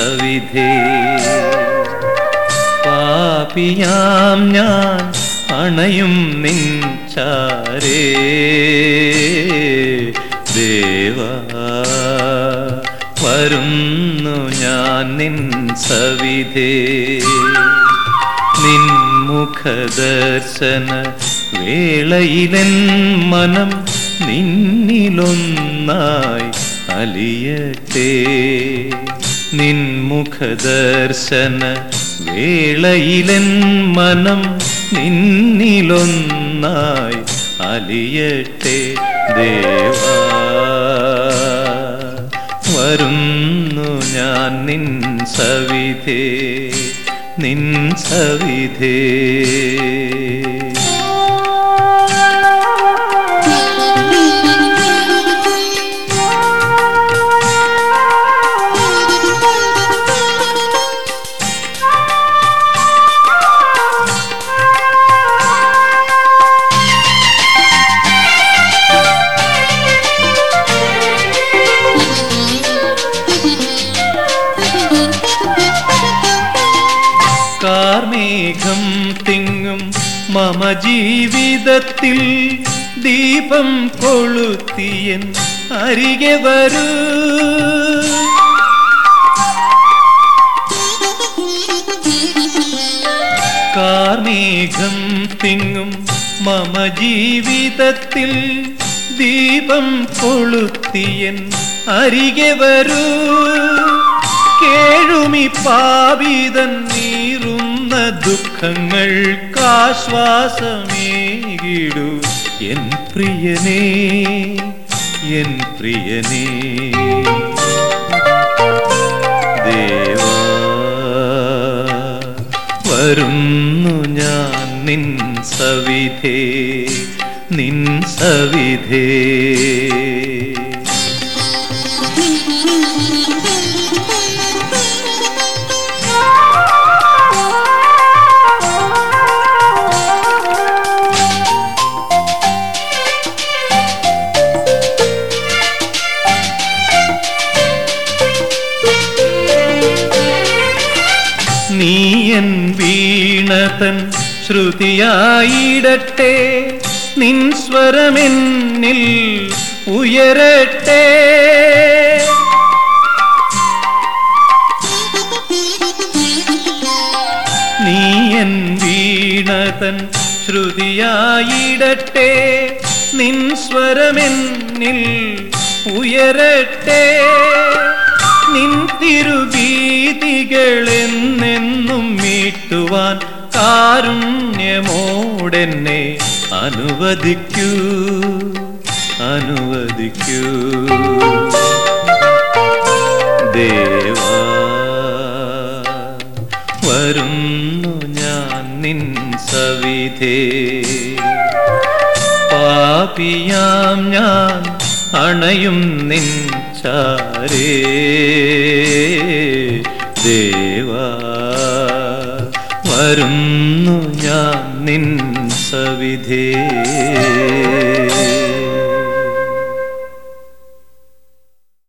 സവിധേ പാപിയാം ഞാൻ അണയും നിഞ്ചാരേ ദേവ വരുന്നു ഞാൻ നിൻ സവിധേ. നിൻ മുഖദർശന വേളയിലൻ മനം നിന്നിലൊന്നായി അലിയട്ടേ. നിൻ വേളയിലൻ വേളയിലെൻ മനം നിന്നിലൊന്നായി അലിയട്ടെ ദേവാ. വരുന്നു ഞാൻ നിൻ സവിധേ നിൻ സവിധേ. കാർമേഘം തിങ്ങും മമ ജീവിതത്തിൽ ദീപം കൊളുത്തിയൻ അരികെ വരൂ. കാർമേഘം തിങ്ങും മമ ജീവിതത്തിൽ ദീപം കൊളുത്തിയൻ അരികെ വരൂ. കേഴുമി പാപിതൻ നീറുന്ന ദുഃഖങ്ങൾക്കാശ്വാസമേകിടു എൻ പ്രിയനേ എൻ പ്രിയനേ. ദേവാ വരുന്നു ഞാൻ നിൻ സവിധേ നിൻ സവിധേ. നീയൻ വീണതൻ ശ്രുതിയായിടട്ടെ നിൻ സ്വരമെന്നിൽ ഉയരട്ടെ. നീയൻ വീണതൻ ശ്രുതിയായിടട്ടെ നിൻ സ്വരമെന്നിൽ ഉയരട്ടെ. നിൻ തിരുഗീതികളെന്നെന്നും മീട്ടുവാൻ കാരുണ്യമോടെന്നെ അനുവദിക്കൂ അനുവദിക്കൂ. ദേവാ വരുന്നു ഞാൻ നിൻ സവിധേ. പാപിയാം ഞാൻ അണയും നിൻ ചാരേ. ദേവാ വരുന്നു ഞാൻ നിൻ സവിധേ.